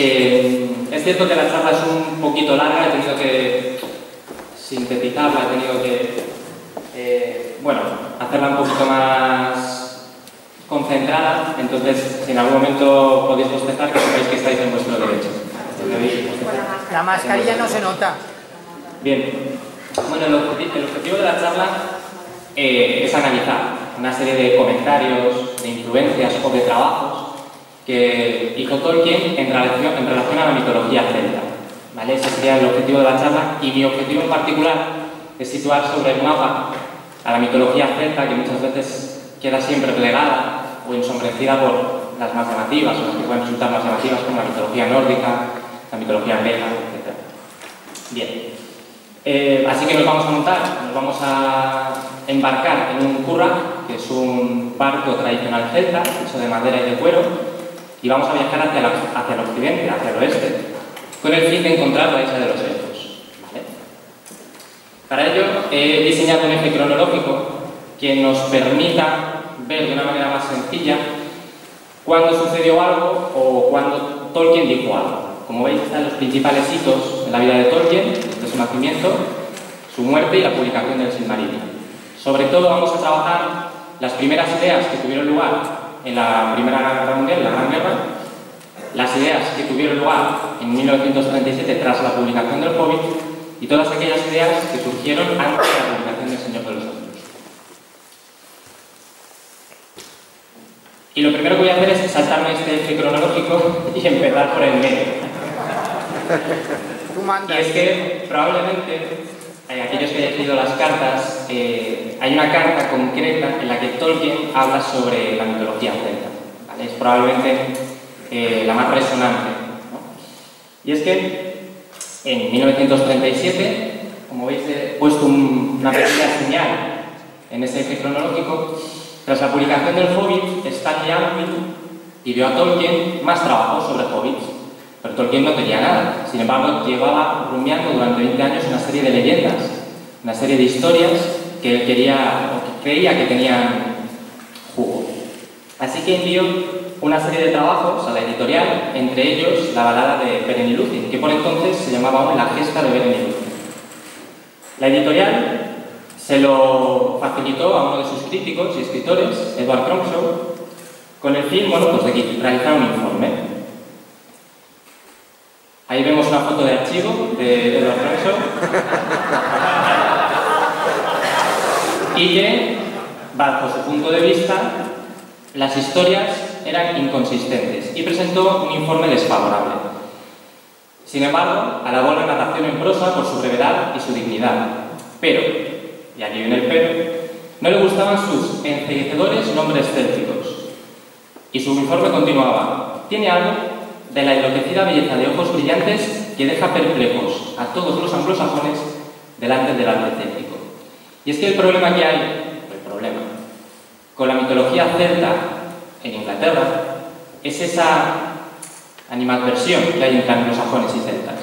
Eh, es cierto que la charla es un poquito larga, he tenido que sintetizarla, he tenido que, eh, bueno, hacerla un poquito más concentrada, entonces si en algún momento podéis bostezar, que sepáis que estáis en vuestro derecho. La mascarilla no se nota. Bien, bueno, el objetivo de la charla eh, es analizar una serie de comentarios, de influencias o de trabajos que hizo Tolkien en relación, a la mitología celta. ¿vale? Ese sería el objetivo de la charla y mi objetivo en particular es situar sobre el mapa a la mitología celta que muchas veces queda siempre plegada o ensombrecida por las más llamativas o las que pueden resultar más llamativas como la mitología nórdica, la mitología griega, etc. Bien, eh, así que nos vamos a montar, nos vamos a embarcar en un curra, que es un barco tradicional celta, hecho de madera y de cuero, y vamos a viajar hacia, hacia el occidente, hacia el oeste, con el fin de encontrar la isla de los elfos. Para ello he diseñado un eje cronológico que nos permita ver de una manera más sencilla cuándo sucedió algo o cuándo Tolkien dijo algo. Como veis están los principales hitos en la vida de Tolkien, desde su nacimiento, su muerte y la publicación del Silmarillion. Sobre todo vamos a trabajar las primeras ideas que tuvieron lugar en la Primera Guerra Mundial, la Gran Guerra, las ideas que tuvieron lugar en 1937 tras la publicación del Hobbit y todas aquellas ideas que surgieron antes de la publicación del Señor de los Anillos. Y lo primero que voy a hacer es saltarme este eje cronológico y empezar por el medio. Y es que probablemente aquellos que hayan leído las cartas, eh, hay una carta concreta en la que Tolkien habla sobre la mitología celta. Es probablemente eh, la más resonante. Y es que en 1937, como veis, he puesto una pequeña señal en ese eje cronológico, tras la publicación del Hobbit, Stanley y vio a Tolkien más trabajo sobre hobbits pero Tolkien no tenía nada. Sin embargo, llevaba rumiando durante 20 años una serie de leyendas, una serie de historias que él quería o que creía que tenían jugo. Así que envió una serie de trabajos a la editorial, entre ellos la balada de Beren y Lúthien, que por entonces se llamaba aún La Gesta de Beren y Lúthien. La editorial se lo facilitó a uno de sus críticos y escritores, Edward Cronshaw, con el fin bueno, pues de realizar un informe. Una foto de archivo de Edward Crenshaw. y que, bajo su punto de vista, las historias eran inconsistentes y presentó un informe desfavorable. Sin embargo, alabó la narración en prosa por su brevedad y su dignidad. Pero, y aquí viene el pero, no le gustaban sus enceguecedores nombres célticos. Y su informe continuaba. Tiene algo de la enloquecida belleza de ojos brillantes que deja perplejos a todos los anglosajones delante del arte céltico. Y es que el problema que hay, el problema, con la mitología celta en Inglaterra es esa animadversión que hay entre anglosajones y celtas.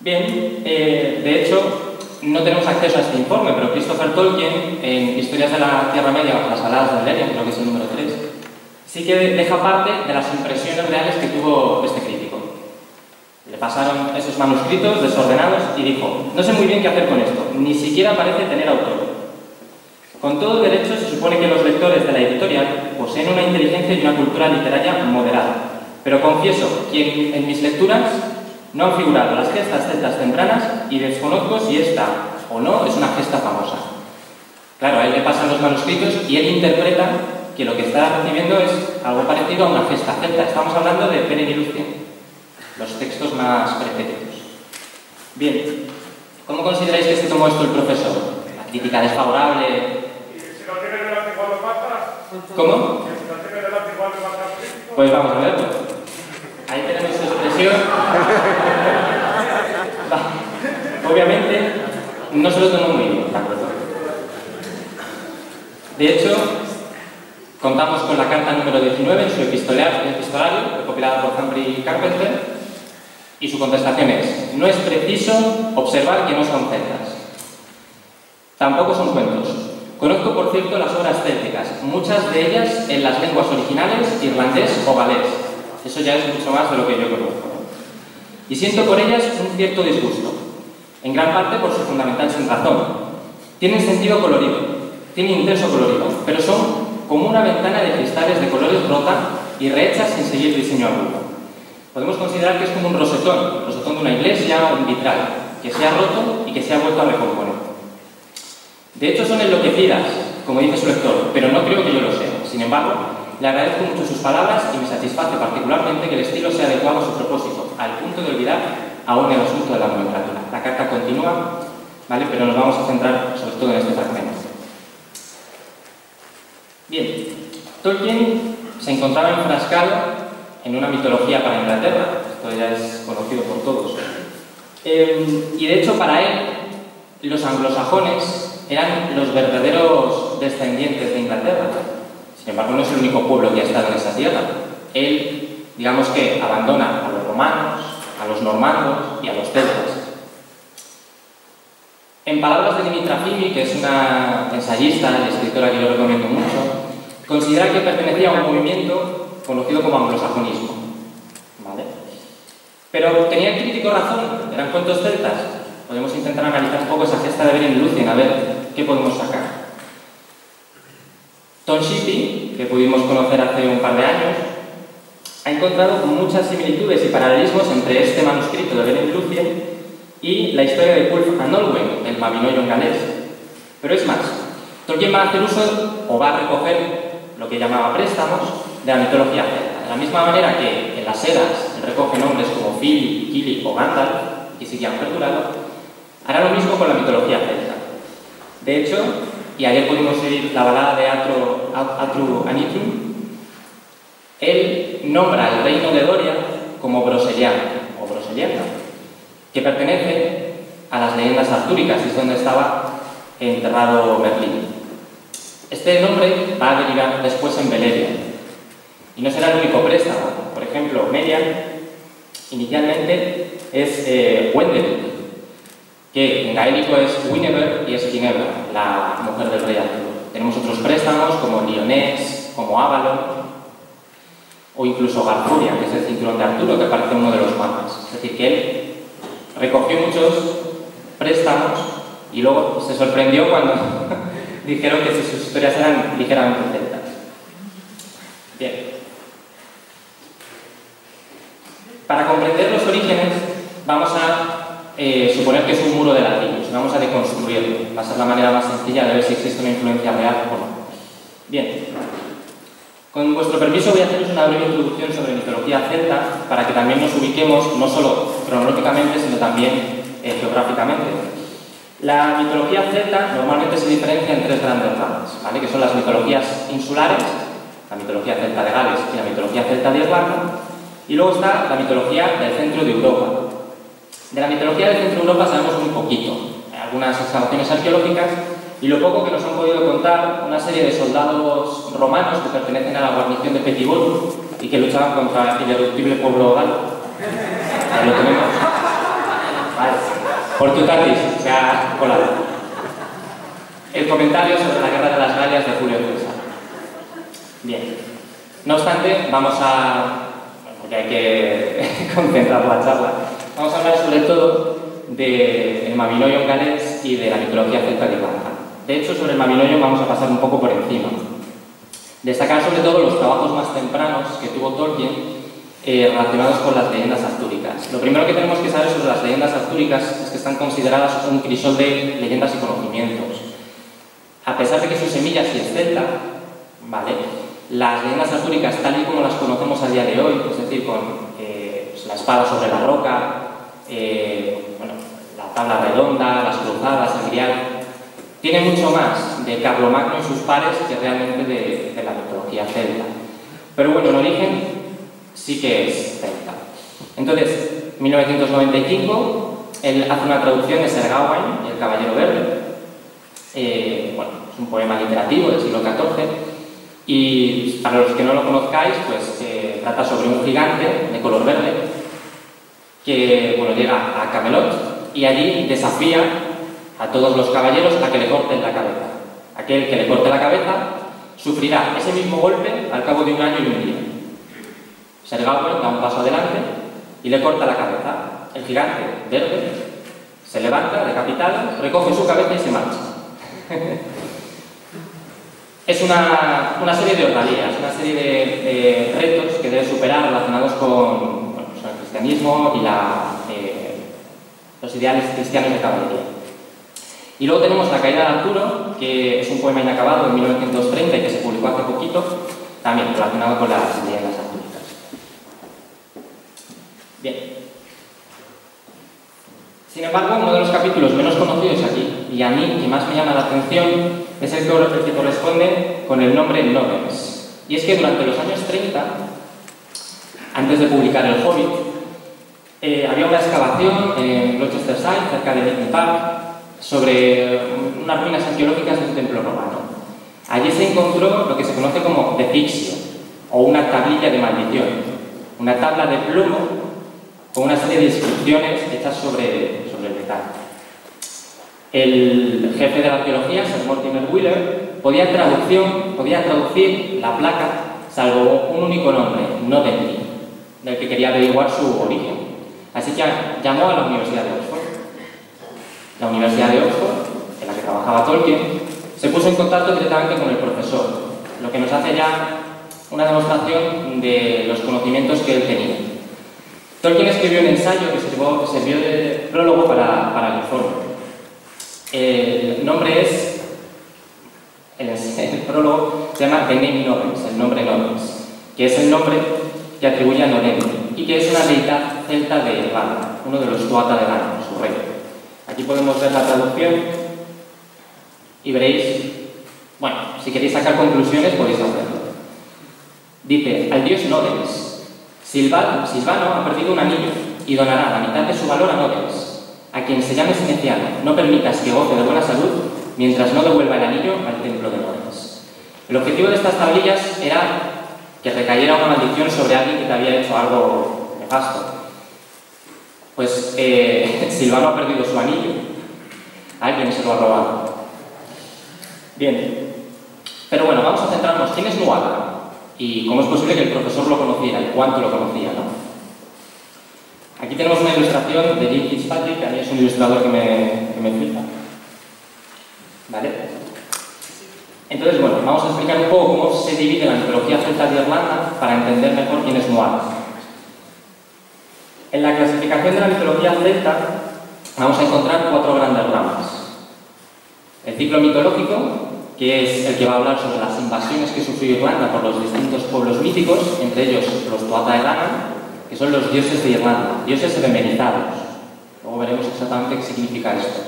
Bien, eh, de hecho, no tenemos acceso a este informe, pero Christopher Tolkien, en Historias de la Tierra Media las aladas de Valerian, creo que es el número 3, sí que deja parte de las impresiones reales que tuvo este crítico. Le pasaron esos manuscritos desordenados y dijo, no sé muy bien qué hacer con esto, ni siquiera parece tener autor. Con todo derecho se supone que los lectores de la editorial poseen una inteligencia y una cultura literaria moderada, pero confieso que en mis lecturas no han figurado las gestas celtas tempranas y desconozco si esta o no es una gesta famosa. Claro, a él le pasan los manuscritos y él interpreta que lo que está recibiendo es algo parecido a una gesta celta. Estamos hablando de Peren y los textos más pretéritos. Bien, ¿cómo consideráis que se tomó esto el profesor? ¿La crítica desfavorable? ¿Cómo? Pues vamos a verlo. Ahí tenemos su expresión. Obviamente, no se lo tomó muy bien, ¿de acuerdo? De hecho, Contamos con la carta número 19 en su epistolario, recopilada por Humphrey Carpenter, y su contestación es, no es preciso observar que no son celtas. Tampoco son cuentos. Conozco, por cierto, las obras célticas, muchas de ellas en las lenguas originales, irlandés o galés, Eso ya es mucho más de lo que yo conozco. Y siento por ellas un cierto disgusto, en gran parte por su fundamental sin razón. Tienen sentido colorido, tienen intenso colorido, pero son como una ventana de cristales de colores rota y rehechas sin seguir diseño alguno. Podemos considerar que es como un rosetón, rosetón de una iglesia o un vitral, que se ha roto y que se ha vuelto a recomponer. De hecho, son enloquecidas, como dice su lector, pero no creo que yo lo sea. Sin embargo, le agradezco mucho sus palabras y me satisface particularmente que el estilo sea adecuado a su propósito, al punto de olvidar aún el asunto de la nomenclatura. La carta continúa, ¿vale? pero nos vamos a centrar sobre todo en este fragmento. Bien, Tolkien se encontraba enfrascado en una mitología para Inglaterra, esto ya es conocido por todos. Em, y de hecho para él, los anglosajones eran los verdaderos descendientes de Inglaterra. Sin embargo, no es el único pueblo que ha estado en esa tierra. Él, digamos que, abandona a los romanos, a los normandos y a los celtas. En palabras de Dimitra Fimi, que es una ensayista y escritora que yo recomiendo mucho, considera que pertenecía a un movimiento conocido como anglosajonismo. ¿Vale? Pero tenía el crítico razón, eran cuentos celtas. Podemos intentar analizar un poco esa gesta de ver en Lucien, a ver qué podemos sacar. Tom Shippey, que pudimos conocer hace un par de años, ha encontrado muchas similitudes y paralelismos entre este manuscrito de Beren Lucien y la historia de Wolf and Olwen, el Mabinoyo galés. Pero es más, Tolkien va a hacer uso o va a recoger lo que llamaba préstamos de la mitología celta. De la misma manera que en las eras recoge nombres como Fili, Kili o Gandalf, que sí que hará lo mismo con la mitología celta. De hecho, y ayer pudimos oír la balada de Atru, Atru Anitrum, él nombra el reino de Doria como Broseliana o Broseliana, que pertenece a las leyendas artúricas, es donde estaba enterrado Merlín. Este nombre va a derivar después en Beleriand, y no será el único préstamo. Por ejemplo, Merian inicialmente es eh, que en gaélico es Winever y es Ginebra, la mujer del rey Arturo. Tenemos otros préstamos como Lionés, como Avalon, o incluso Garfuria, que es el cinturón de Arturo, que aparece en uno de los mapas. Es decir, que él recogió muchos préstamos y luego se sorprendió cuando dijeron que sus historias eran ligeramente celtas. Bien. Para comprender los orígenes, vamos a eh, suponer que es un muro de ladrillos, vamos a deconstruirlo. Va a ser la manera más sencilla de ver si existe una influencia real o no. Bien, con vuestro permiso voy a haceros una breve introducción sobre mitología celta para que también nos ubiquemos no solo cronológicamente, sino también eh, geográficamente. La mitología celta normalmente se diferencia en tres grandes ramas, ¿vale? que son las mitologías insulares, la mitología celta de Gales y la mitología celta de Irlanda, y luego está la mitología del centro de Europa. De la mitología del centro de Europa sabemos muy poquito, algunas excavaciones arqueológicas y lo poco que nos han podido contar una serie de soldados romanos que pertenecen a la guarnición de Petibón y que luchaban contra el irreductible pueblo galo. Lo tenemos. Vale. Portutatis, se ha colado. El comentario sobre la guerra de las Galias de Julio César. Bien. No obstante, vamos a porque hay que concentrar la charla. Vamos a hablar sobre todo del Mabinoyo galés y de la mitología celta de Irlanda. De hecho, sobre el Mabinoyo vamos a pasar un poco por encima. Destacar sobre todo los trabajos más tempranos que tuvo Tolkien eh, relacionados con las leyendas artúricas. Lo primero que tenemos que saber sobre las leyendas artúricas es que están consideradas un crisol de leyendas y conocimientos. A pesar de que su semilla sí es celta, ¿vale? Las leyendas artúricas, tal y como las conocemos a día de hoy, es decir, con eh, pues, la espada sobre la roca, eh, la tabla redonda, las cruzadas, el grial, tiene mucho más de Carlomagno y sus pares que realmente de, la mitología celta. Pero bueno, el origen sí que es celta. Entonces, 1995, él hace una traducción de Ser Gawain, El Caballero Verde. Eh, bueno, es un poema literativo del siglo XIV y para los que no lo conozcáis, pues eh, trata sobre un gigante de color verde que bueno, llega a Camelot y allí desafía a todos los caballeros a que le corten la cabeza. Aquel que le corte la cabeza sufrirá ese mismo golpe al cabo de un año y un día. Ser-Galbraith da un paso adelante y le corta la cabeza. El gigante verde se levanta, decapitado, recoge su cabeza y se marcha. es una, una, serie de ordalías, una serie de, retos que debe superar relacionados con, pues el cristianismo y la, eh, los ideales cristianos de caballería. Y luego tenemos La caída de Arturo, que es un poema inacabado de 1930 y que se publicó hace poquito, también relacionado con las artúricas. Bien. Sin embargo, uno de los capítulos menos conocidos aquí, y a mí que más me llama la atención, es el que corresponde con el nombre Novens. Y es que durante los años 30, antes de publicar El Hobbit, eh, había una excavación en Gloucestershire, cerca de Lincoln Park, sobre unas ruinas arqueológicas de un templo romano. Allí se encontró lo que se conoce como defixio, o una tablilla de maldición, una tabla de plomo con una serie de inscripciones hechas sobre, sobre el metal. El jefe de la arqueología, Sir Mortimer Wheeler, podía, traducción, podía traducir la placa salvo un único nombre, no del que quería averiguar su origen. Así que llamó a la Universidad de Oxford. La Universidad de Oxford, en la que trabajaba Tolkien, se puso en contacto directamente con el profesor, lo que nos hace ya una demostración de los conocimientos que él tenía. Tolkien escribió un ensayo que sirvió, de prólogo para, para, el informe. El nombre es, el, prólogo se llama The Name Novens, el nombre Novens, que es el nombre que atribuye a Nodén y que es una deidad celta de Irlanda, uno de los Tuatha de Danann, su rey. Aquí podemos ver la traducción y veréis, bueno, si queréis sacar conclusiones podéis hacerlo. Dice, al dios Nodens, Silvano, ha perdido un anillo y donará la mitad de su valor a Nodens, a quien se llame Sineciano, no permitas que goce de buena salud mientras no devuelva el anillo al templo de Nodens. El objetivo de estas tablillas era que recayera una maldición sobre alguien que te había hecho algo nefasto. Pues eh, Silvano ha perdido su anillo. Alguien se lo ha robado. Bien. Pero bueno, vamos a centrarnos. ¿Quién es Nuada? Y cómo es posible que el profesor lo conociera y cuánto lo conocía, ¿no? Aquí tenemos una ilustración de Jim Fitzpatrick, que a mí es un ilustrador que me, que me flipa. ¿Vale? Entonces, bueno, vamos a explicar un poco cómo se divide la mitología celta de Irlanda para entender mejor quién es Moab. En la clasificación de la mitología celta vamos a encontrar cuatro grandes ramas. El ciclo mitológico, que es el que va a hablar sobre las invasiones que sufrió Irlanda por los distintos pueblos míticos, entre ellos los Tuatha de Danann, que son los dioses de Irlanda, dioses feminizados. Luego veremos exactamente qué significa esto.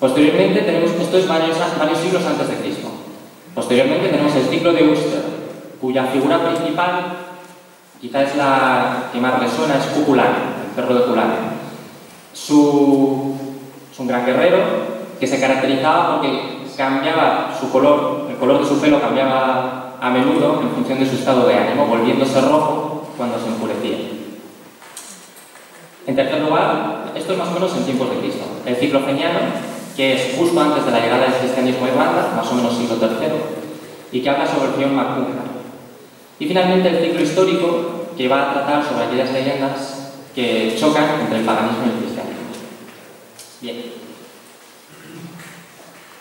Posteriormente tenemos, esto es varios, varios siglos antes de Cristo. Posteriormente tenemos el ciclo de Uster, cuya figura principal, quizá es la que más resuena, es Cuculán, el perro de Culán. Su, es un gran guerrero que se caracterizaba porque cambiaba su color, el color de su pelo cambiaba a menudo en función de su estado de ánimo, volviéndose rojo cuando se enfurecía. En tercer lugar, esto es más o menos en tiempos de Cristo. El ciclo feniano, que es justo antes de la llegada del cristianismo a Irlanda, más o menos siglo III, y que habla sobre el Fion Macunga. Y finalmente el ciclo histórico, que va a tratar sobre aquellas leyendas que chocan entre el paganismo y el cristianismo. Bien.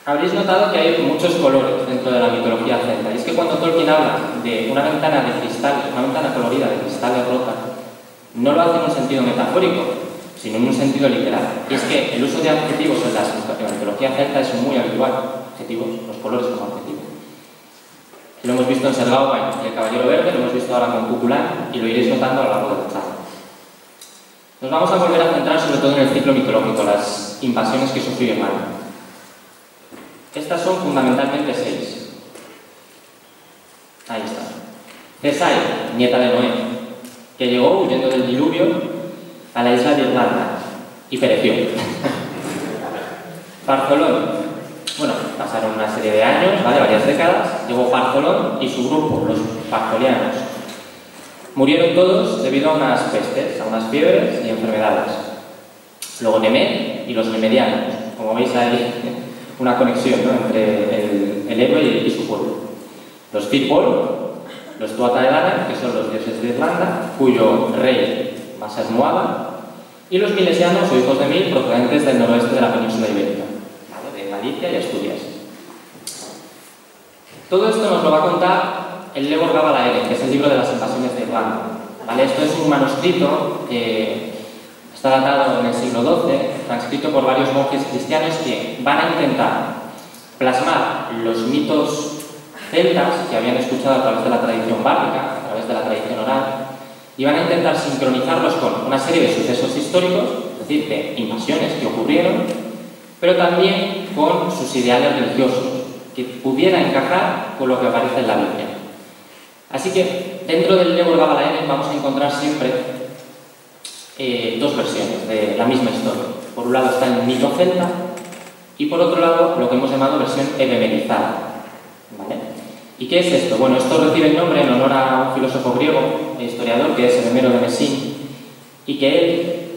Habréis notado que hay muchos colores dentro de la mitología celta. Y es que cuando Tolkien habla de una ventana de cristal, una ventana colorida de cristal de rota, no lo hace en un sentido metafórico, sino en un sentido literal. Y es que el uso de adjetivos en la, mitología celta es muy habitual, adjetivos, los colores como adjetivos. Lo hemos visto en Sergao y el Caballero Verde, lo hemos visto ahora con Cuculán y lo iréis notando a lo largo del charla. Nos vamos a volver a centrar sobre todo en el ciclo mitológico, las invasiones que sufrió Irlanda. Estas son fundamentalmente seis. Ahí está. Cesai, nieta de Noé, que llegó huyendo del diluvio a la isla de Irlanda y pereció. Parzolón. Bueno, pasaron una serie de años, ¿vale? varias décadas, llegó Parzolón y su grupo, los parzolianos. Murieron todos debido a unas pestes, a unas fiebres y enfermedades. Luego Nemed y los nemedianos. Como veis hay una conexión entre el, héroe y, su pueblo. Los Fitbol los Tuatha de que son los dioses de Irlanda, cuyo rey va a ser Nuada, y los milesianos o hijos de Mil procedentes del noroeste de la península ibérica, de Galicia y Asturias. Todo esto nos lo va a contar el Lebor Gabalaere, que es el libro de las invasiones de Irlanda. ¿Vale? Esto es un manuscrito que está datado en el siglo XII, transcrito por varios monjes cristianos que van a intentar plasmar los mitos celtas que habían escuchado a través de la tradición bárbica, a través de la tradición oral, y van a intentar sincronizarlos con una serie de sucesos históricos, es decir, de invasiones que ocurrieron, pero también con sus ideales religiosos, que pudiera encajar con lo que aparece en la Biblia. Así que dentro del Lebor Gabalaen vamos a encontrar siempre eh, dos versiones de la misma historia. Por un lado está el mito celta y por otro lado lo que hemos llamado versión ebemenizada. ¿Y qué es esto? Bueno, esto recibe el nombre en honor a un filósofo griego historiador que es Enemero de Messín y que él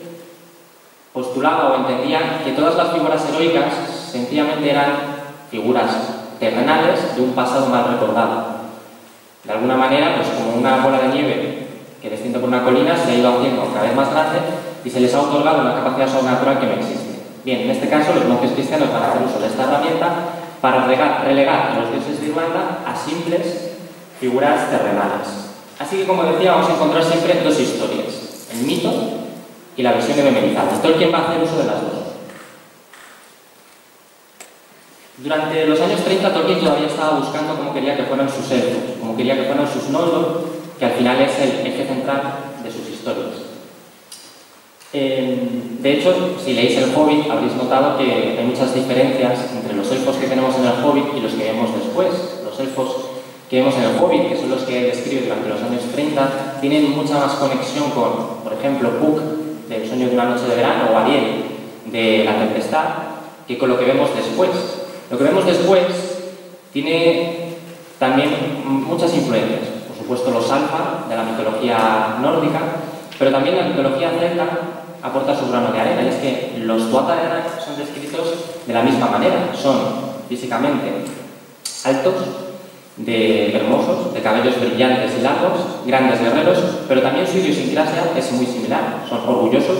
postulaba o entendía que todas las figuras heroicas sencillamente eran figuras terrenales de un pasado mal recordado. De alguna manera, pues como una bola de nieve que desciende por una colina se ha ido haciendo cada vez más grande y se les ha otorgado una capacidad sobrenatural que no existe. Bien, en este caso los monjes cristianos van a hacer uso de esta herramienta para relegar a los dioses de Irlanda a simples figuras terrenales. Así que, como decía, vamos a encontrar siempre dos historias, el mito y la versión ebemenizada. Tolkien va a hacer uso de las dos. Durante los años 30 Tolkien todavía estaba buscando cómo quería que fueran sus elfos, cómo quería que fueran sus Noldor, que al final es el eje central de sus historias. Em, de hecho, si leéis el Hobbit habréis notado que hay muchas diferencias entre los elfos que tenemos en el Hobbit y los que vemos después. Los elfos que vemos en el Hobbit, que son los que describe durante los años 30, tienen mucha más conexión con, por ejemplo, Puck, del sueño de una noche de verano, o Ariel, de la tempestad, que con lo que vemos después. Lo que vemos después tiene también muchas influencias. Supuesto, los alfa, de la mitología nórdica, pero también la mitología celta aporta su grano de arena, y es que los Tuatha son descritos de la misma manera. Son físicamente altos, de hermosos, de cabellos brillantes y largos, grandes guerreros, pero también su idiosincrasia es muy similar. Son orgullosos,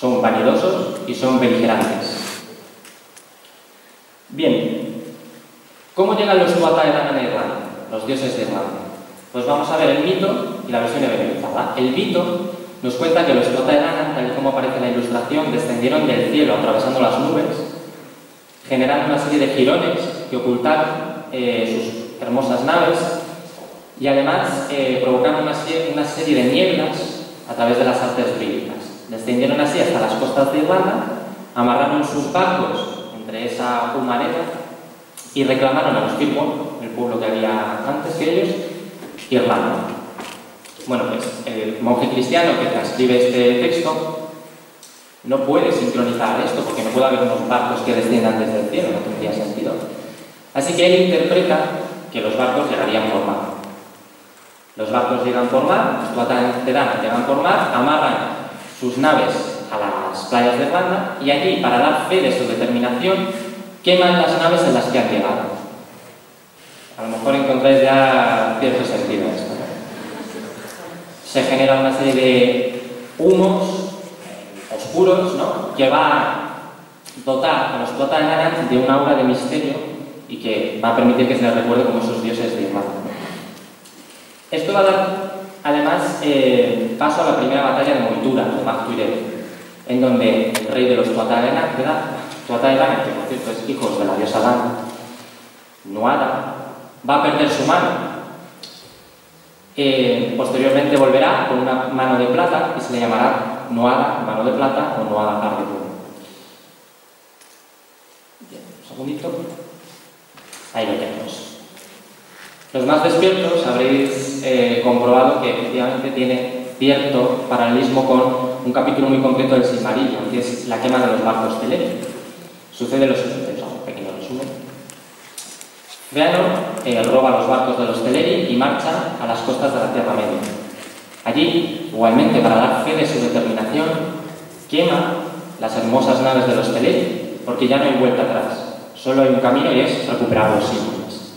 son vanidosos y son beligerantes. Bien, ¿cómo llegan los Tuatha a Irlanda, los dioses de Irlanda? Pues vamos a ver el mito y la versión evangelizada. El mito nos cuenta que los Tuatha de tal y como aparece en la ilustración, descendieron del cielo atravesando las nubes, generando una serie de girones que ocultaron eh, sus hermosas naves y además eh, provocaron una, serie de nieblas a través de las artes bíblicas. Descendieron así hasta las costas de Irlanda, amarraron sus barcos entre esa humareda y reclamaron a los Firmon, el pueblo que había antes que ellos, Irlanda. Bueno, pues el monje cristiano que transcribe este texto no puede sincronizar esto porque no puede haber unos barcos que desciendan desde el cielo, no tendría sentido. Así que él interpreta que los barcos llegarían por mar. Los barcos llegan por mar, los llegan por mar, amarran sus naves a las playas de Irlanda y allí, para dar fe de su determinación, queman las naves en las que han llegado. A lo mejor encontráis ya cierto sentido. Se genera una serie de humos oscuros ¿no? que va a dotar a los Tuatha de un aura de misterio y que va a permitir que se les recuerde como esos dioses de Irlanda. Esto va a dar, además, eh, paso a la primera batalla de Moitura, de Mactuire, en donde el rey de los Tuatha que por cierto es hijo de la diosa Dan, Nuada, va a perder su mano. Eh, posteriormente volverá con una mano de plata y se le llamará Nuada, mano de plata o Arretu. Bien, un segundito. Ahí lo tenemos. Los más despiertos habréis eh, comprobado que efectivamente tiene cierto paralelismo con un capítulo muy concreto del Silmarillion, que es la quema de los barcos Teleri. Sucede lo siguiente, un pequeño resumen. Feanor eh, roba los barcos de los Teleri y marcha a las costas de la Tierra Media. Allí, igualmente, para dar fe de su determinación, quema las hermosas naves de los Teleri, porque ya no hay vuelta atrás. Solo hay un camino y es recuperar los símbolos.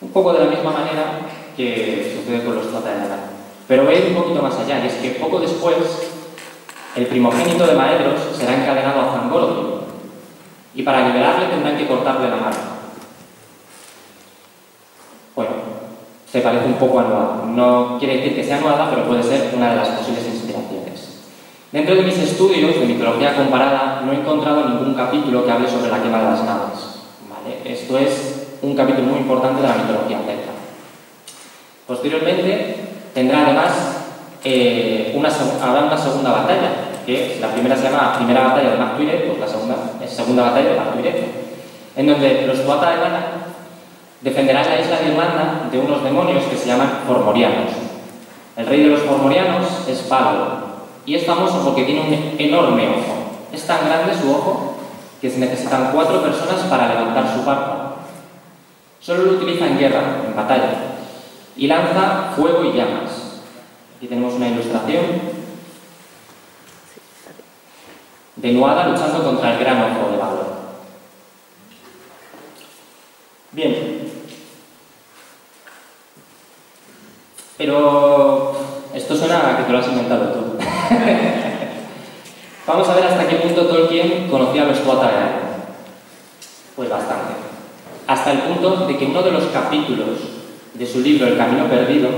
Un poco de la misma manera, que sucede con los Tuatha de. Pero voy a un poquito más allá, y es que poco después el primogénito de Maedros será encadenado a Zangordo y para liberarle tendrán que cortarle la mano. Bueno, se parece un poco a Nuada. No quiere decir que sea Nuada, pero puede ser una de las posibles inspiraciones. Dentro de mis estudios de mitología comparada no he encontrado ningún capítulo que hable sobre la quema de las naves. Esto es un capítulo muy importante de la mitología celta. Posteriormente tendrá además eh, una, habrá una segunda batalla, que la primera se llama Primera Batalla de Mactuire, pues la segunda es Segunda Batalla de Mactuire, en donde los Tuatha de Dana defenderán la isla de Irlanda de unos demonios que se llaman Formorianos. El rey de los Formorianos es Pablo, y es famoso porque tiene un enorme ojo. Es tan grande su ojo que se necesitan cuatro personas para levantar su párpado. Solo lo utiliza en guerra, en batalla, y lanza fuego y llamas. Aquí tenemos una ilustración de Nuada luchando contra el gran ojo de valor. Bien. Pero esto suena a que te lo has inventado tú. Vamos a ver hasta qué punto Tolkien conocía a los Tuatha Pues bastante. Hasta el punto de que uno de los capítulos de su libro El Camino Perdido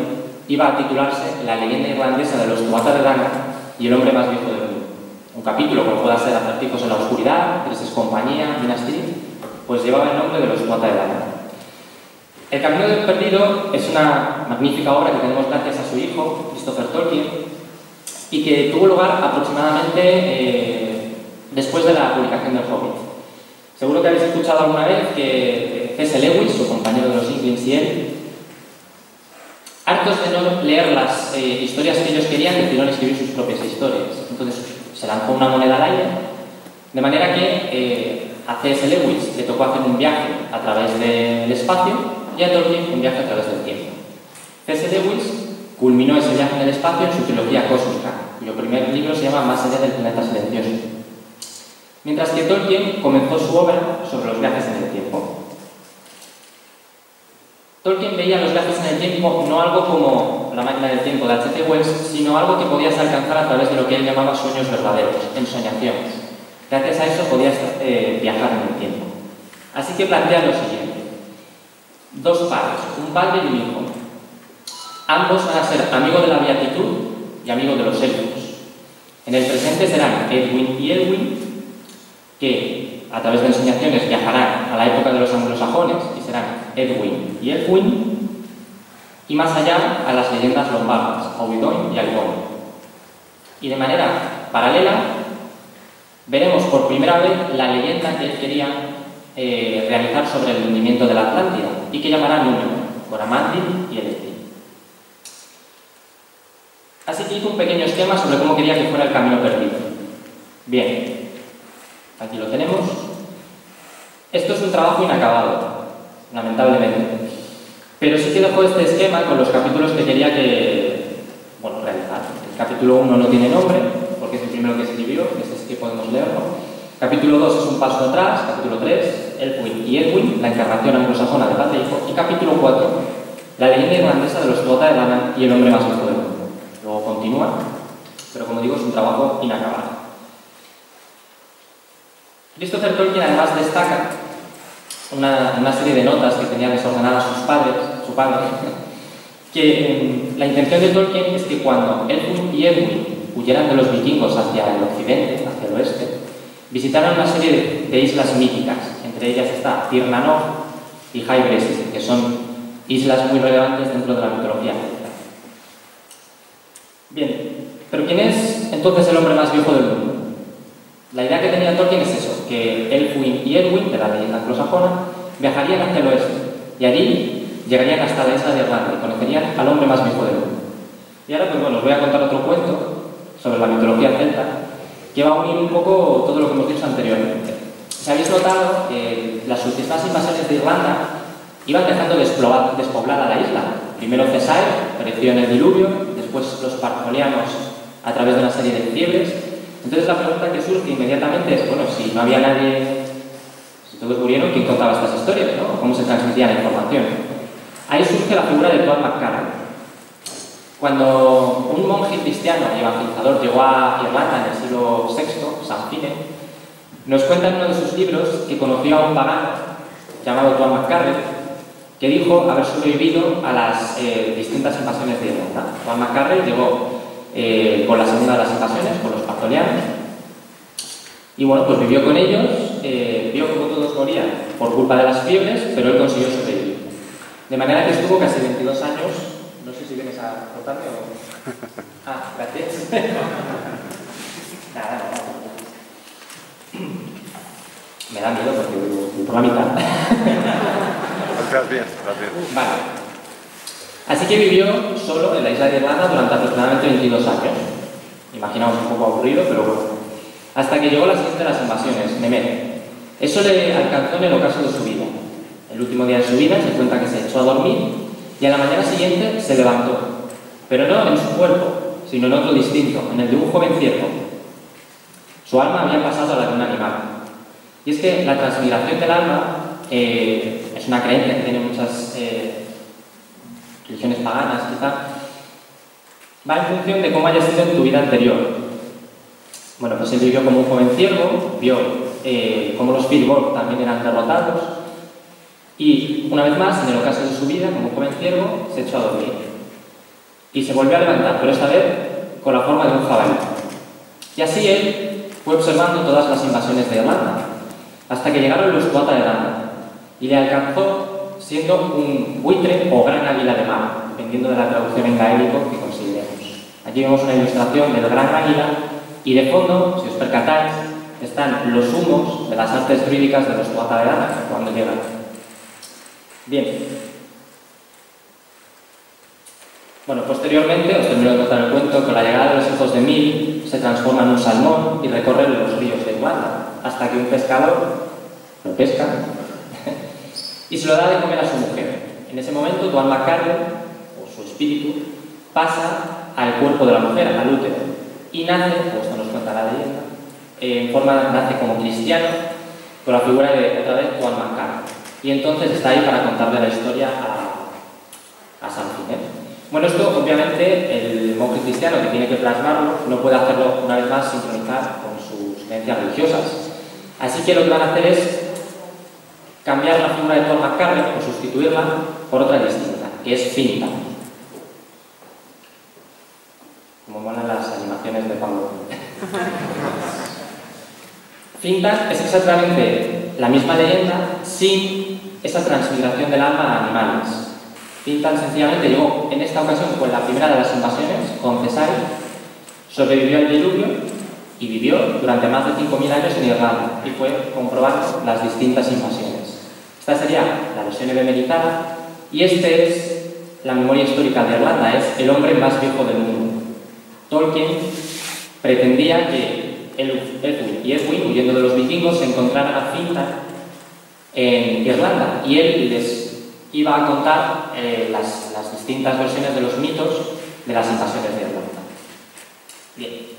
iba a titularse La leyenda irlandesa de los Tuatha y el hombre más viejo del mundo. Un capítulo como pueda ser Acertijos en la Oscuridad, Tres es Compañía, pues llevaba el nombre de los Tuatha. El Camino del Perdido es una magnífica obra que tenemos gracias a su hijo, Christopher Tolkien, y que tuvo lugar aproximadamente eh, después de la publicación del Hobbit. Seguro que habéis escuchado alguna vez que C.S. Lewis, su compañero de los Inklings y él, hartos de no leer las eh, historias que ellos querían, decidieron escribir sus propias historias. Entonces se lanzó una moneda al aire, de manera que eh, a C.S. Lewis le tocó hacer un viaje a través del espacio y a Tolkien un viaje a través del tiempo. C.S. Lewis Culminó ese viaje en el espacio en su trilogía cósmica, cuyo primer libro se llama Más allá del planeta silencioso. Mientras que Tolkien comenzó su obra sobre los viajes en el tiempo. Tolkien veía los viajes en el tiempo no algo como la máquina del tiempo de H.T. Wells, sino algo que podías alcanzar a través de lo que él llamaba sueños verdaderos, ensoñaciones. Gracias a eso podías eh, viajar en el tiempo. Así que plantea lo siguiente. Dos padres, un padre y un hijo, Ambos van a ser amigos de la beatitud y amigos de los elfos. En el presente serán Edwin y Edwin, que a través de enseñaciones viajarán a la época de los anglosajones y serán Edwin y Edwin, y más allá a las leyendas lombardas, a y Algon. Y de manera paralela, veremos por primera vez la leyenda que él quería eh, realizar sobre el hundimiento de la Atlántida y que llamará Númenor, por Amandil y Electric. Así que hizo un pequeño esquema sobre cómo quería que fuera el camino perdido. Bien, aquí lo tenemos. Esto es un trabajo inacabado, lamentablemente. Pero sí que dejó este esquema con los capítulos que quería que, bueno, realizar. El capítulo 1 no tiene nombre, porque es el primero que escribió, este sí que podemos leerlo. Capítulo 2 es un paso atrás, capítulo 3, Elwin y Edwin, la encarnación anglosajona de padre y Y capítulo 4, la leyenda irlandesa de los Tuatha de Danann y el hombre más alto del mundo luego continúa, pero como digo, es un trabajo inacabado. Christopher Tolkien además destaca una, serie de notas que tenía desordenadas sus padres, su padre, que mm, la intención de Tolkien es que cuando Edwin y Edwin huyeran de los vikingos hacia el occidente, hacia el oeste, visitaran una serie de, islas míticas, entre ellas está Tirnanov y Hybris, que son islas muy relevantes dentro de la mitología Bien, pero ¿quién es entonces el hombre más viejo del mundo? La idea que tenía Tolkien es eso, que Elwin y Edwin, de la leyenda anglosajona, viajarían hacia el oeste y allí llegarían hasta la isla de Irlanda y conocerían al hombre más viejo del mundo. Y ahora, pues bueno, os voy a contar otro cuento sobre la mitología celta que va a unir un poco todo lo que hemos dicho anteriormente. Si habéis notado que las sucesivas invasiones de Irlanda iban dejando despoblada la isla. Primero César, apareció en el diluvio, después los parfolianos a través de una serie de fiebres. Entonces la pregunta que surge inmediatamente es, bueno, si no había nadie, si todos murieron, ¿quién contaba estas historias? ¿no? ¿Cómo se transmitía la información? Ahí surge la figura de Tuan McCarran. Cuando un monje cristiano y evangelizador llegó a Irlanda en el siglo VI, San Fine, nos cuenta en uno de sus libros que conoció a un pagano llamado Tuan McCarran que dijo haber sobrevivido a las eh, distintas invasiones de Irlanda. Juan McCarrey llegó eh, con la segunda de las invasiones, con los partolianos, y bueno, pues vivió con ellos, eh, vio como todos morían por culpa de las fiebres, pero él consiguió sobrevivir. De manera que estuvo casi 22 años, no sé si vienes a contarme o... Ah, gracias. nada, nada. Me da miedo porque por la mitad. bien, bien. Vale. Así que vivió solo en la isla de Irlanda durante aproximadamente 22 años. Imaginaos un poco aburrido, pero bueno. Hasta que llegó la siguiente de las invasiones, Nemet. Eso le alcanzó en el ocaso de su vida. El último día de su vida se cuenta que se echó a dormir y a la mañana siguiente se levantó. Pero no en su cuerpo, sino en otro distinto, en el de un joven ciervo. Su alma había pasado a la de un animal. Y es que la transmigración del alma eh, es una creencia que tiene muchas eh, religiones paganas, quizá, va en función de cómo haya sido en tu vida anterior. Bueno, pues él vivió como un joven ciervo, vio eh, cómo los Filbor también eran derrotados, y una vez más, en el ocaso de su vida, como joven ciervo, se echó a dormir. Y se volvió a levantar, pero esta vez con la forma de un jabalí. Y así él fue observando todas las invasiones de Irlanda, hasta que llegaron los Tuatha de Irlanda y le alcanzó siendo un buitre o gran águila de mar, dependiendo de la traducción en gaélico que consideremos. Aquí vemos una ilustración del gran águila y de fondo, si os percatáis, están los humos de las artes druídicas de los Tuatha de cuando llegan. Bien. Bueno, posteriormente, os termino de contar el cuento, con la llegada de los hijos de Mil se transforma en un salmón y recorre los ríos de Iguala, hasta que un pescador lo pesca y se lo da de comer a su mujer. En ese momento, alma carne, o su espíritu, pasa al cuerpo de la mujer, al útero, y nace, como esto nos cuenta la leyenda, en forma, nace como cristiano, con la figura de otra vez tu alma carne. Y entonces está ahí para contarle la historia a, a San Fines. Bueno, esto obviamente el monje cristiano que tiene que plasmarlo no puede hacerlo una vez más sincronizar con sus creencias religiosas. Así que lo que van a hacer es cambiar la figura de Paul McCartney o sustituirla por otra distinta, que es Finta. Como molan las animaciones de Pablo. Finta es exactamente la misma leyenda sin esa transmigración del alma a animales. Fintan sencillamente llegó en esta ocasión fue la primera de las invasiones con Cesario, sobrevivió al diluvio y vivió durante más de 5.000 años en Irlanda y fue comprobando las distintas invasiones. Esta sería la versión ebemenizada y este es la memoria histórica de Irlanda, es el hombre más viejo del mundo. Tolkien pretendía que Edwin y Edwin, huyendo de los vikingos, se encontraran a Finta en Irlanda y él les iba a contar eh, las, distintas versiones de los mitos de las invasiones de Irlanda. Bien.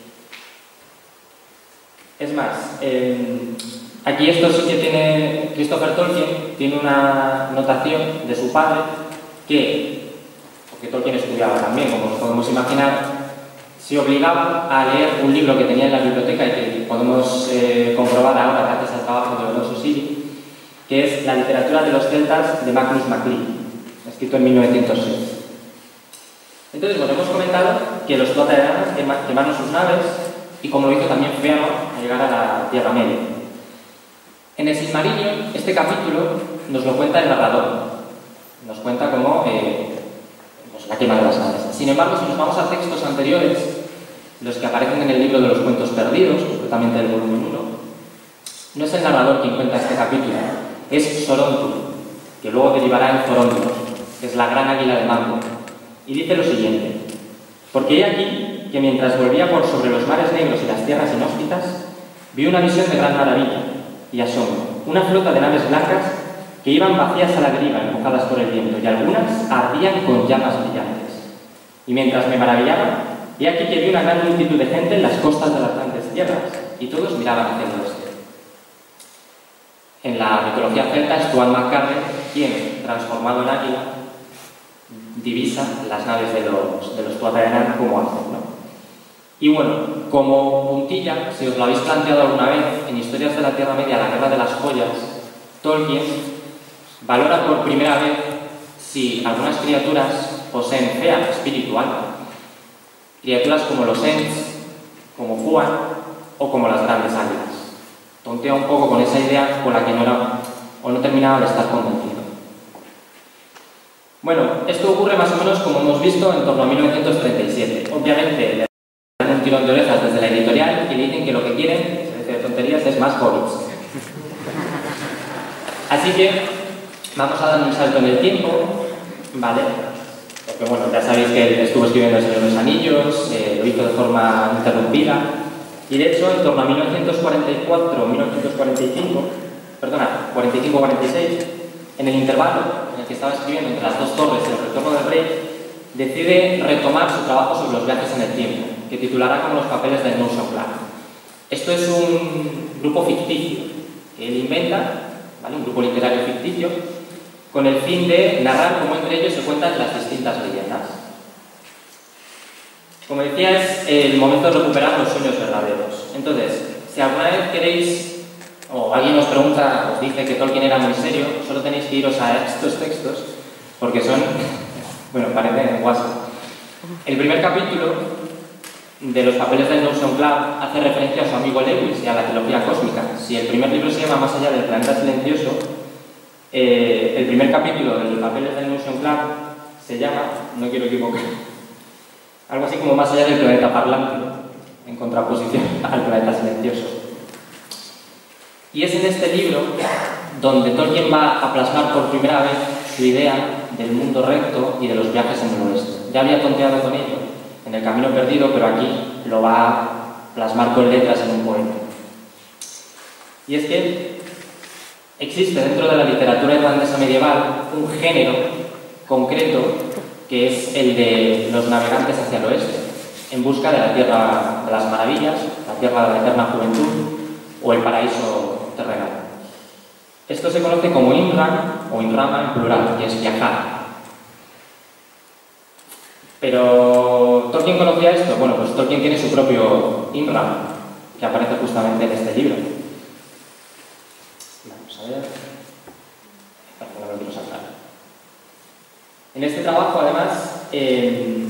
Es más, Aquí esto sí que tiene Christopher Tolkien, tiene una notación de su padre que, porque Tolkien estudiaba también, como nos podemos imaginar, se obligaba a leer un libro que tenía en la biblioteca y que podemos eh, comprobar ahora gracias al trabajo de Alonso Siri, que es La literatura de los celtas de Magnus MacLean, escrito en 1906. Entonces, bueno, hemos comentado que los Tuatha quemaron sus naves y como lo hizo también Fëanor a llegar a la Tierra Media. En el Silmarillion, este capítulo nos lo cuenta el narrador. Nos cuenta cómo eh, pues, la quema de las naves. Sin embargo, si nos vamos a textos anteriores, los que aparecen en el libro de los cuentos perdidos, concretamente del volumen 1, no es el narrador quien cuenta este capítulo, es Sorontur, que luego derivará en Zorondos, que es la gran águila de Mango. Y dice lo siguiente, porque he aquí que mientras volvía por sobre los mares negros y las tierras inhóspitas, vi una visión de gran maravilla y asombro. Una flota de naves blancas que iban vacías a la deriva, empujadas por el viento, y algunas ardían con llamas brillantes. Y mientras me maravillaba, vi aquí que vi una gran multitud de gente en las costas de las grandes tierras, y todos miraban hacia el oeste. En la mitología celta es Tuan McCartney quien, transformado en águila, divisa las naves de los, de los como hacen. ¿no? Y bueno, como puntilla, si os lo habéis planteado alguna vez, en Historias de la Tierra Media, la Guerra de las Joyas, Tolkien valora por primera vez si algunas criaturas poseen fea espiritual. Criaturas como los Ents, como Juan o como las grandes águilas. Tontea un poco con esa idea con la que no era o no terminaba de estar convencido. Bueno, esto ocurre más o menos como hemos visto en torno a 1937. Obviamente tirón de orejas desde la editorial y le dicen que lo que quieren, de tonterías, es más hobbits. Así que vamos a dar un salto en el tiempo, ¿vale? Porque bueno, ya sabéis que él estuvo escribiendo El Señor de los Anillos, eh, lo hizo de forma interrumpida, y de hecho en torno a 1944-1945, perdona, 45-46, en el intervalo que estaba escribiendo entre las dos torres y el retorno del rey, decide retomar su trabajo sobre los viajes en el tiempo, que titulará como los papeles del Notion Club. Esto es un grupo ficticio que él inventa, ¿vale? un grupo literario ficticio, con el fin de narrar cómo entre ellos se cuentan las distintas leyendas. Como decía, es el momento de recuperar los sueños verdaderos. Entonces, si alguna vez queréis o alguien os pregunta, os dice que Tolkien era muy serio, solo tenéis que iros a estos textos, porque son, bueno, parecen WhatsApp. El primer capítulo de los papeles del Notion Club hace referencia a su amigo Lewis y a la trilogía cósmica. Si el primer libro se llama Más allá del planeta silencioso, eh, el primer capítulo de los papeles del Notion Club se llama, no quiero equivocar, algo así como Más allá del planeta parlante, en contraposición al planeta silencioso. Y es en este libro donde Tolkien va a plasmar por primera vez su idea del mundo recto y de los viajes en el oeste. Ya había tonteado con ello en El Camino Perdido, pero aquí lo va a plasmar con letras en un poema. Y es que existe dentro de la literatura irlandesa medieval un género concreto que es el de los navegantes hacia el oeste, en busca de la tierra de las maravillas, la tierra de la eterna juventud o el paraíso terrenal. Esto se conoce como Imran o Imrama en plural, que es viajar. Pero, ¿Tolkien conocía esto? Bueno, pues Tolkien tiene su propio Imran, que aparece justamente en este libro. Vamos a ver. No lo saltar. En este trabajo, además, eh,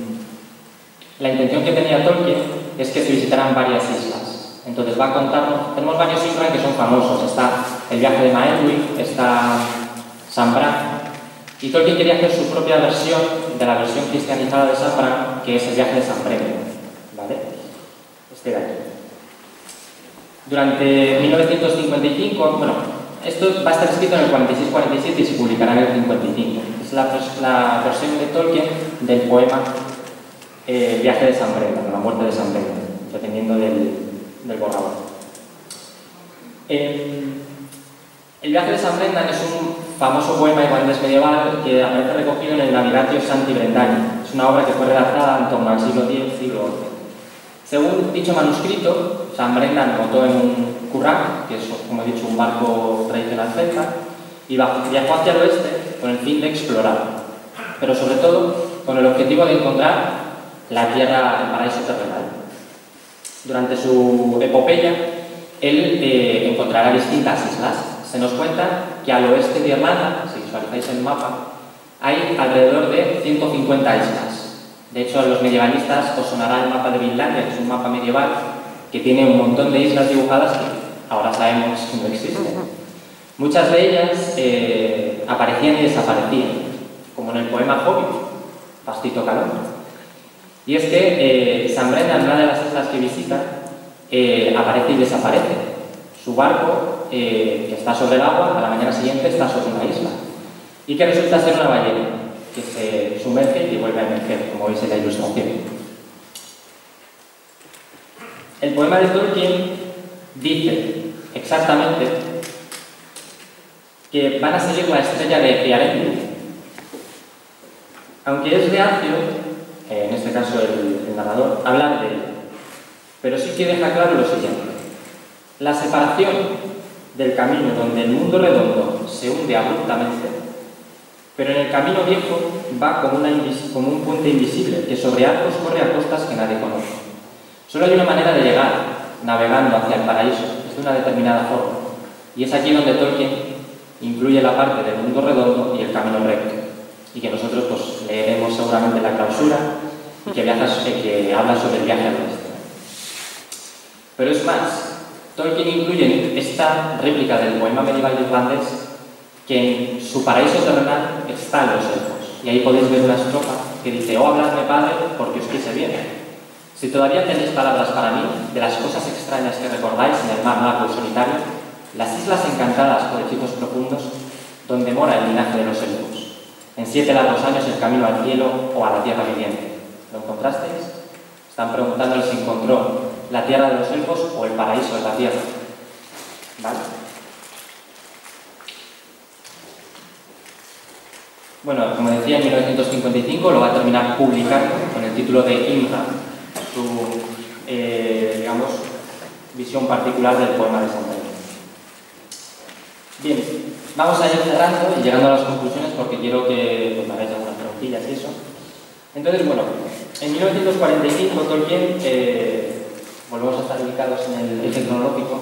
la intención que tenía Tolkien es que se visitaran varias islas. Entonces va a contarnos, tenemos varios Isran que son famosos, está el viaje de Maelwi, está San y Tolkien quería hacer su propia versión de la versión cristianizada de San que es el viaje de San ¿vale? Este de aquí. Durante 1955, bueno, esto va a estar escrito en el 46-47 y se publicará en el 55. Es la, versión de Tolkien del poema eh, Viaje de San la muerte de San dependiendo del, del borrador. el viaje de San Brendan es un famoso poema irlandés medieval que aparece recogido en el Navigatio Santi Brendani. Es una obra que fue redactada en torno al siglo X, siglo XI. Según dicho manuscrito, San Brendan montó en un currac, que es, como he dicho, un barco tradicional celta, y viajó hacia el oeste con el fin de explorar, pero sobre todo con el objetivo de encontrar la tierra, el paraíso terrenal. Durante su epopeya, él eh, encontrará distintas islas. Se nos cuenta que al oeste de Irlanda, si visualizáis el mapa, hay alrededor de 150 islas. De hecho, a los medievalistas os sonará el mapa de Finlandia, que es un mapa medieval que tiene un montón de islas dibujadas que ahora sabemos que no existen. Muchas de ellas eh, aparecían y desaparecían, como en el poema Hobbit, Pastito Calón. Y es que eh, San Brendan, una de las islas que visita, eh, aparece y desaparece. Su barco, eh, que está sobre el agua, a la mañana siguiente está sobre una isla. Y que resulta ser una ballena, que se sumerge y vuelve a emerger, como veis en la ilustración. El poema de Tolkien dice exactamente que van a seguir la estrella de Eariendil. Aunque es reacio en este caso el, narrador, hablar de él. Pero sí que deja claro lo siguiente. La separación del camino donde el mundo redondo se hunde abruptamente Pero en el camino viejo va como, como un puente invisible que sobre arcos corre a costas que nadie conoce. Solo hay una manera de llegar, navegando hacia el paraíso, es de una determinada forma. Y es aquí donde Tolkien incluye la parte del mundo redondo y el camino recto. Y que nosotros pues, leeremos seguramente la clausura y que, viajas, que habla sobre el viaje al. Pero es más, Tolkien incluye esta réplica del poema medieval irlandés que en su paraíso terrenal están los elfos. Y ahí podéis ver una estrofa que dice, oh habladme padre porque os quise bien. Si todavía tenéis palabras para mí, de las cosas extrañas que recordáis en el mar largo solitario, las islas encantadas por hechizos profundos, donde mora el linaje de los elfos. En siete largos años el camino al cielo o a la tierra viviente. ¿Lo encontrasteis? Están preguntando si encontró la tierra de los elfos o el paraíso de la tierra. ¿Vale? Bueno, como decía, en 1955 lo va a terminar publicando con el título de Imra, su, eh, digamos, visión particular del poema de Santa Bien, vamos a ir cerrando y llegando a las conclusiones porque quiero que pues, me hagáis algunas preguntillas y eso. Entonces, bueno, en 1945 Tolkien, eh, volvemos a estar ubicados en el eje cronológico,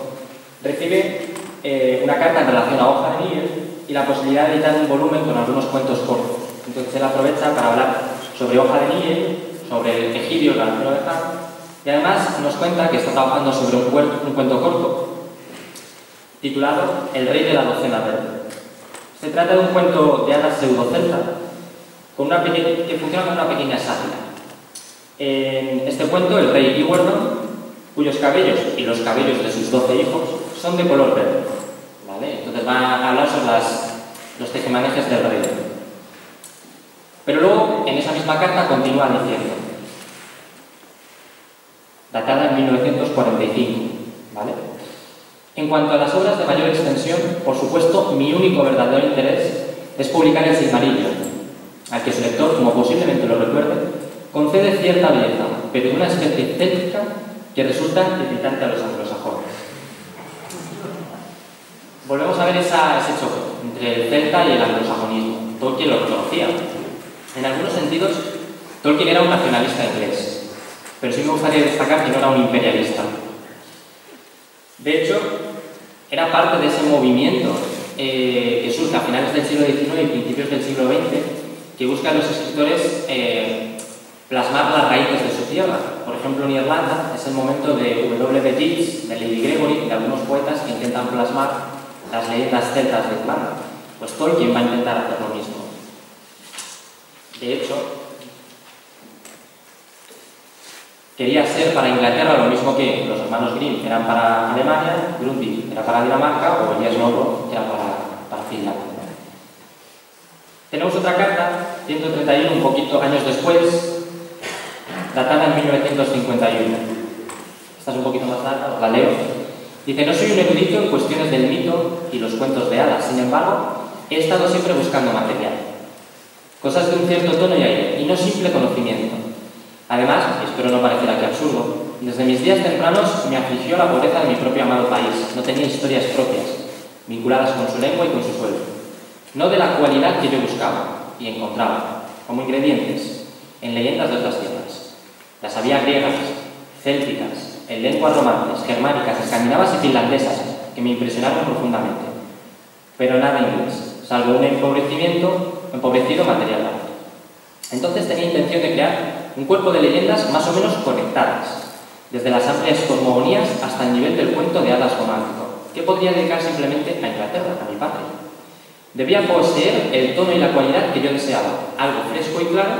recibe eh, una carta en relación a Hoja de Níger y la posibilidad de editar un volumen con algunos cuentos cortos. Entonces él aprovecha para hablar sobre Hoja de Níger, sobre Egidio, el de Han, y además nos cuenta que está trabajando sobre un un cuento corto titulado El rey de la docena verde. Se trata de un cuento de hadas pseudocelta con una que funciona como una pequeña sátira. En este cuento, el rey Iwerdon, cuyos cabellos y los cabellos de sus doce hijos son de color verde. ¿vale? Entonces va a hablar sobre las, los tejemanejes del rey. Pero luego, en esa misma carta, continúa diciendo, datada en 1945, ¿vale? En cuanto a las obras de mayor extensión, por supuesto, mi único verdadero interés es publicar el Silmarillion, al que su lector, como posiblemente lo recuerde, concede cierta belleza, pero de una especie técnica que resulta irritante a los anglosajones. Volvemos a ver ese choque entre el celta y el anglosajonismo. Tolkien lo reconocía. En algunos sentidos, Tolkien era un nacionalista inglés, pero sí me gustaría destacar que no era un imperialista. De hecho, era parte de ese movimiento eh, que surge a finales del siglo XIX y principios del siglo XX, que buscan los escritores eh, plasmar las raíces de su tierra. Ejemplo, en Irlanda es el momento de W. Yeats, de Lady Gregory, de algunos poetas que intentan plasmar las leyendas celtas de Irlanda. Pues Tolkien va a intentar hacer lo mismo. De hecho, quería ser para Inglaterra lo mismo que los hermanos Grimm eran para Alemania, Grundig era para Dinamarca o Elias Norro era para, para Finlandia. Tenemos otra carta, 131, un poquito años después, datada en 1951. Esta es un poquito más larga, la leo. Dice, no soy un erudito en cuestiones del mito y los cuentos de hadas, sin embargo, he estado siempre buscando material. Cosas de un cierto tono y aire, y no simple conocimiento. Además, espero no parecer aquí absurdo, desde mis días tempranos me afligió la pobreza de mi propio amado país. No tenía historias propias, vinculadas con su lengua y con su suelo. No de la cualidad que yo buscaba y encontraba, como ingredientes, en leyendas de otras tierras. Las había griegas, célticas, en lenguas romances, germánicas, escandinavas y finlandesas, que me impresionaron profundamente. Pero nada inglés, salvo un empobrecimiento, empobrecido material. Entonces tenía intención de crear un cuerpo de leyendas más o menos conectadas, desde las amplias cosmogonías hasta el nivel del cuento de hadas romántico, que podría dedicar simplemente a Inglaterra, a mi patria. Debía poseer el tono y la cualidad que yo deseaba, algo fresco y claro,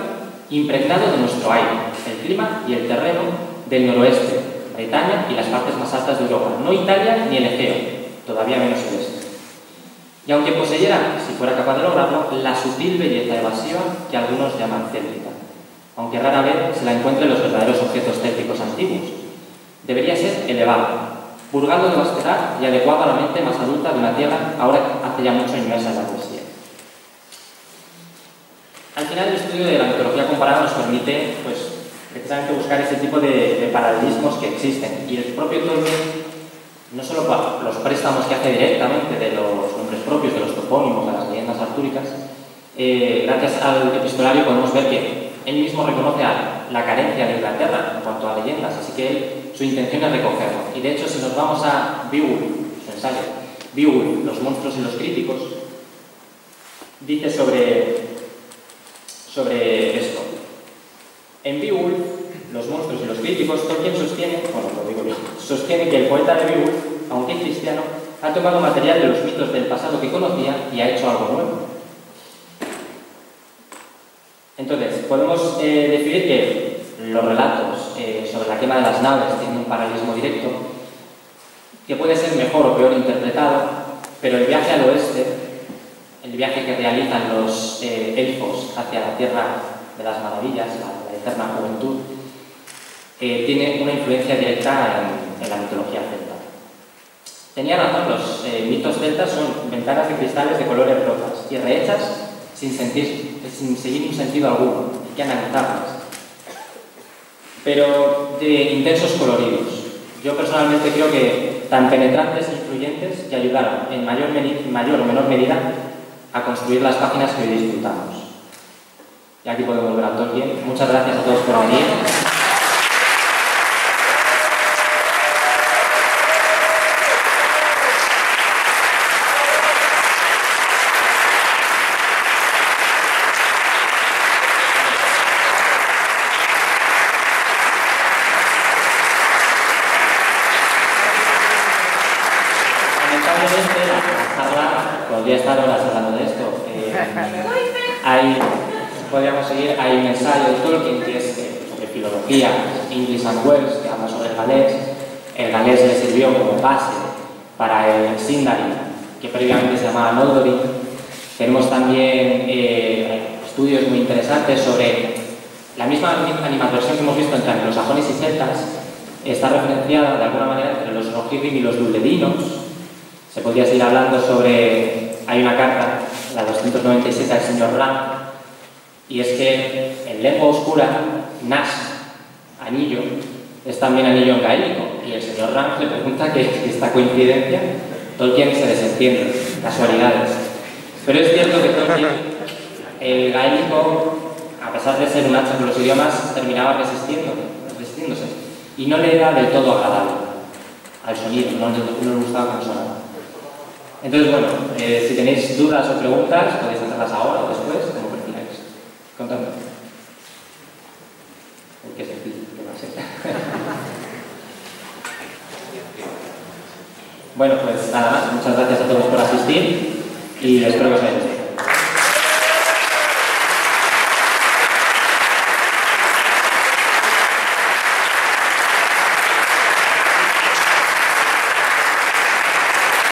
impregnado de nuestro aire, el clima y el terreno del noroeste, Bretaña y las partes más altas de Europa, no Italia ni el Egeo, todavía menos el este. Y aunque poseyera, si fuera capaz de lograrlo, la sutil belleza evasiva que algunos llaman céltica aunque rara vez se la encuentre en los verdaderos objetos célticos antiguos. Debería ser elevado, purgado de vastedad y adecuado a la mente más adulta de una tierra ahora hace ya mucho inmersa en la poesía. Al final, el estudio de la mitología comparada nos permite, pues, precisamente buscar ese tipo de, paralelismos que existen. Y el propio Tolkien, no solo los préstamos que hace directamente de los nombres propios, de los topónimos, de las leyendas artúricas, eh, gracias al epistolario podemos ver que él mismo reconoce la carencia de Inglaterra en cuanto a leyendas, así que su intención es recogerlo. Y de hecho, si nos vamos a Beowulf, su ensayo, Beowulf, los monstruos y los críticos, dice sobre, sobre esto. En Beowulf, los monstruos y los críticos, Tolkien sostiene, bueno, lo digo yo, sostiene que el poeta de Beowulf, aunque cristiano, ha tomado material de los mitos del pasado que conocía y ha hecho algo nuevo. Entonces, podemos eh, decir que los relatos eh, sobre la quema de las naves tienen un paralelismo directo, que puede ser mejor o peor interpretado, pero el viaje al oeste, el viaje que realizan los eh, elfos hacia la tierra de las maravillas, la, eterna juventud, tiene una influencia directa en la mitología celta. Tenía razón, los eh, mitos celtas son ventanas de cristales de colores rojas y rehechas sin, sentir, sin seguir un sentido alguno, hay que analizarlas. Pero de intensos coloridos. Yo personalmente creo que tan penetrantes e influyentes que ayudaron en mayor, mayor o menor medida a construir las páginas que hoy disfrutamos. Y aquí podemos volver a Tolkien. Muchas gracias a todos por venir. podría estar horas hablando de esto. Eh, hay, podríamos seguir, hay un ensayo de Tolkien que es eh, sobre filología, Welsh, que habla sobre el galés. El galés le sirvió como base para el Sindarin, que previamente se llamaba Noldorin. Tenemos también eh, estudios muy interesantes sobre la misma animadversión que hemos visto entre anglosajones y celtas, está referenciada de alguna manera entre los Rohirrim y los Duledinos. Se podría seguir hablando sobre hay una carta, la 297 del señor Ram, y es que en lengua oscura, Nash, anillo, es también anillo en gaélico. Y el señor Ram le pregunta que esta coincidencia, Tolkien se desentiende, casualidades. Pero es cierto que Tolkien, el gaélico, a pesar de ser un hacha con los idiomas, terminaba resistiendo, resistiéndose. Y no le era del todo agradable al sonido, no, le gustaba cómo sonaba. Entonces, bueno, eh, si tenéis dudas o preguntas, podéis hacerlas ahora o después, como prefiráis. Contadme. ¿Qué es el Bueno, pues nada más. Muchas gracias a todos por asistir y espero que os haya